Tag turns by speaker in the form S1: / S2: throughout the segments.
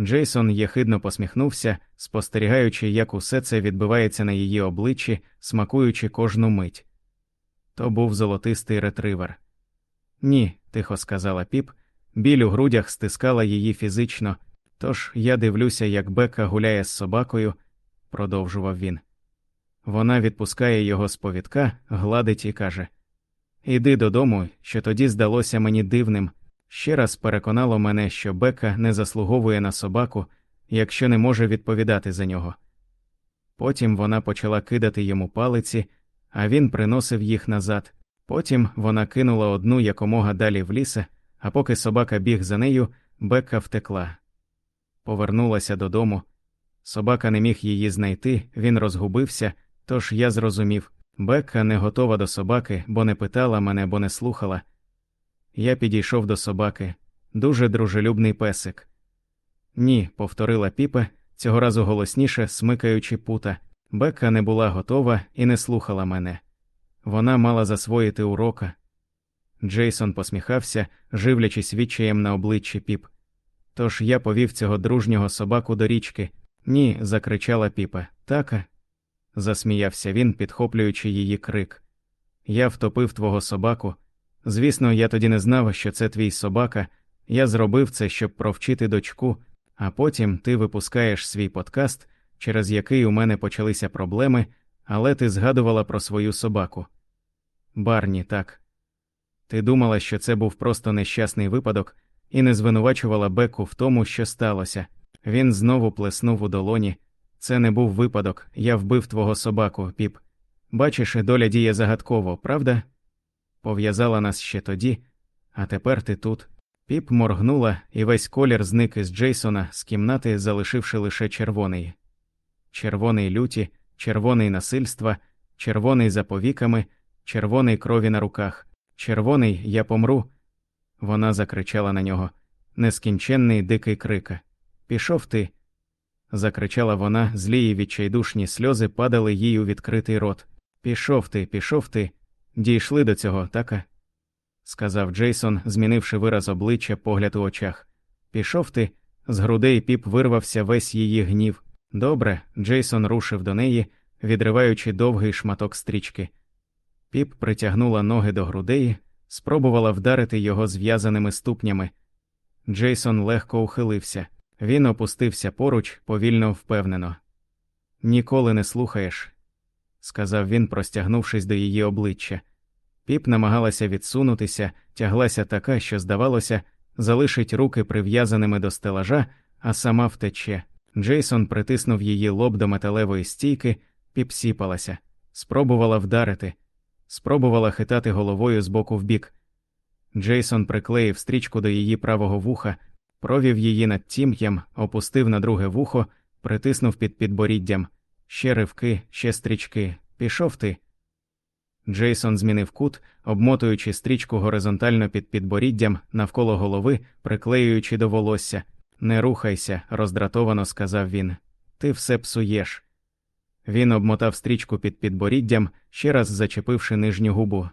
S1: Джейсон єхидно посміхнувся, спостерігаючи, як усе це відбувається на її обличчі, смакуючи кожну мить. То був золотистий ретривер. Ні, тихо сказала піп, біль у грудях стискала її фізично, тож я дивлюся, як Бека гуляє з собакою, продовжував він. Вона відпускає його з повідка, гладить і каже Іди додому, що тоді здалося мені дивним, ще раз переконало мене, що Бека не заслуговує на собаку, якщо не може відповідати за нього. Потім вона почала кидати йому палиці, а він приносив їх назад. Потім вона кинула одну якомога далі в лісе, а поки собака біг за нею, Бека втекла. Повернулася додому. Собака не міг її знайти, він розгубився, тож я зрозумів Бекка не готова до собаки, бо не питала мене, бо не слухала. Я підійшов до собаки, дуже дружелюбний песик. Ні, повторила піпе, цього разу голосніше, смикаючи пута. Бекка не була готова і не слухала мене. Вона мала засвоїти урока. Джейсон посміхався, живлячись відчаєм на обличчі піп. Тож я повів цього дружнього собаку до річки. Ні, закричала піпа. Така. засміявся він, підхоплюючи її крик. Я втопив твого собаку. Звісно, я тоді не знав, що це твій собака. Я зробив це, щоб провчити дочку, а потім ти випускаєш свій подкаст, через який у мене почалися проблеми, але ти згадувала про свою собаку. Барні, так. Ти думала, що це був просто нещасний випадок, і не звинувачувала Беку в тому, що сталося. Він знову плеснув у долоні. Це не був випадок, я вбив твого собаку, піп. Бачиш, доля діє загадково, правда? Пов'язала нас ще тоді, а тепер ти тут. Піп моргнула, і весь колір зник із Джейсона з кімнати, залишивши лише червоний. Червоний люті, червоний насильства, червоний за повіками, червоний крові на руках, червоний я помру. Вона закричала на нього. Нескінченний дикий крика. Пішов ти. закричала вона, злі і відчайдушні сльози падали їй у відкритий рот. Пішов ти, пішов ти. Дійшли до цього, така? сказав Джейсон, змінивши вираз обличчя погляд у очах. Пішов ти, з грудей піп вирвався весь її гнів. Добре, Джейсон рушив до неї, відриваючи довгий шматок стрічки. Піп притягнула ноги до грудей, спробувала вдарити його зв'язаними ступнями. Джейсон легко ухилився. Він опустився поруч, повільно впевнено. Ніколи не слухаєш, сказав він, простягнувшись до її обличчя. Піп намагалася відсунутися, тяглася така, що, здавалося, залишить руки прив'язаними до стелажа, а сама втече. Джейсон притиснув її лоб до металевої стійки, піп сіпалася, спробувала вдарити, спробувала хитати головою з боку в бік. Джейсон приклеїв стрічку до її правого вуха, провів її над тім'ям, опустив на друге вухо, притиснув під підборіддям. Ще ривки, ще стрічки. Пішов ти. Джейсон змінив кут, обмотуючи стрічку горизонтально під підборіддям навколо голови, приклеюючи до волосся. Не рухайся, роздратовано сказав він. Ти все псуєш. Він обмотав стрічку під підборіддям, ще раз зачепивши нижню губу.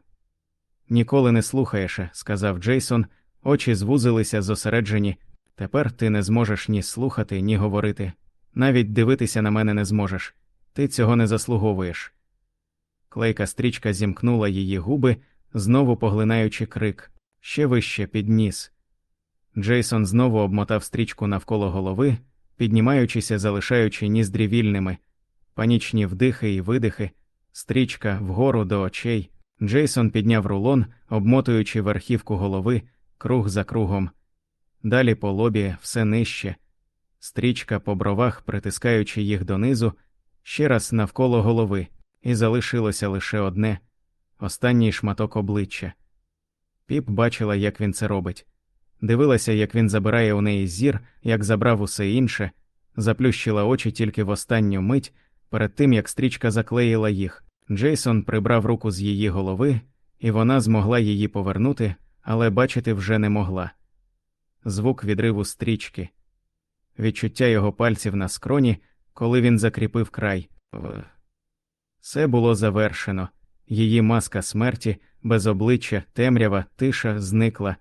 S1: Ніколи не слухаєш, сказав Джейсон, очі звузилися зосереджені. Тепер ти не зможеш ні слухати, ні говорити. Навіть дивитися на мене не зможеш. Ти цього не заслуговуєш. Клейка стрічка зімкнула її губи, знову поглинаючи крик, ще вище під ніс. Джейсон знову обмотав стрічку навколо голови, піднімаючися, залишаючи ніздрі вільними, панічні вдихи і видихи, стрічка вгору до очей. Джейсон підняв рулон, обмотуючи верхівку голови, круг за кругом. Далі по лобі все нижче, стрічка по бровах, притискаючи їх донизу, ще раз навколо голови, і залишилося лише одне останній шматок обличчя. Піп бачила, як він це робить, дивилася, як він забирає у неї зір, як забрав усе інше, заплющила очі тільки в останню мить, перед тим як стрічка заклеїла їх. Джейсон прибрав руку з її голови, і вона змогла її повернути, але бачити вже не могла. Звук відриву стрічки, відчуття його пальців на скроні, коли він закріпив край. Все було завершено. Її маска смерті, без обличчя, темрява, тиша зникла.